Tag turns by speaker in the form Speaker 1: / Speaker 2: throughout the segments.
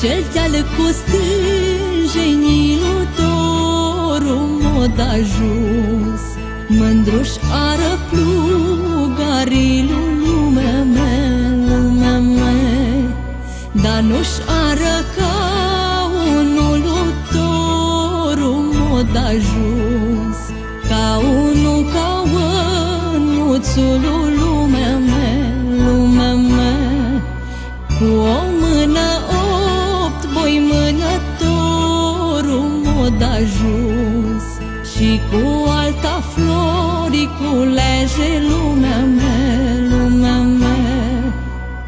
Speaker 1: cel de-al cu stânjenilor dorul mod ajuns Mândruș ară plugarilul lumea mea, lumea mea. Dar nu-și ară ca unul dorul mod ajuns Ca unul ca ănuțul lumea mea, lumea mea. Cu o mână opt ajuns Și cu alta flori culege lumea mea, lumea mea.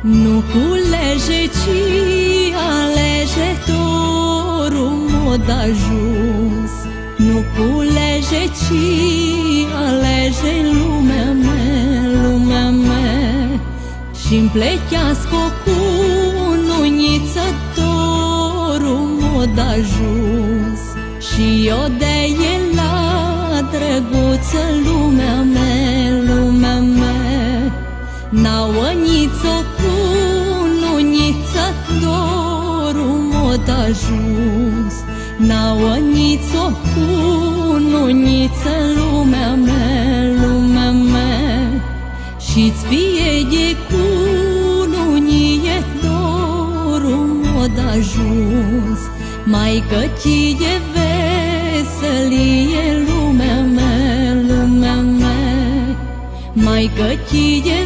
Speaker 1: Nu culege, ci alege torul mod ajuns. Nu culege, ci alege lumea mea, lumea mea. Și-mi plechească cu Și eu de el la drăguță lumea mea, lumea mea. N-auăniță cu nuniță dorul mod ajuns. N-auăniță cu nuniță lumea mea, lumea mea. Și-ți fie de cu nunie dorul mod ajuns. Mai că de veselie lumea mea, lumea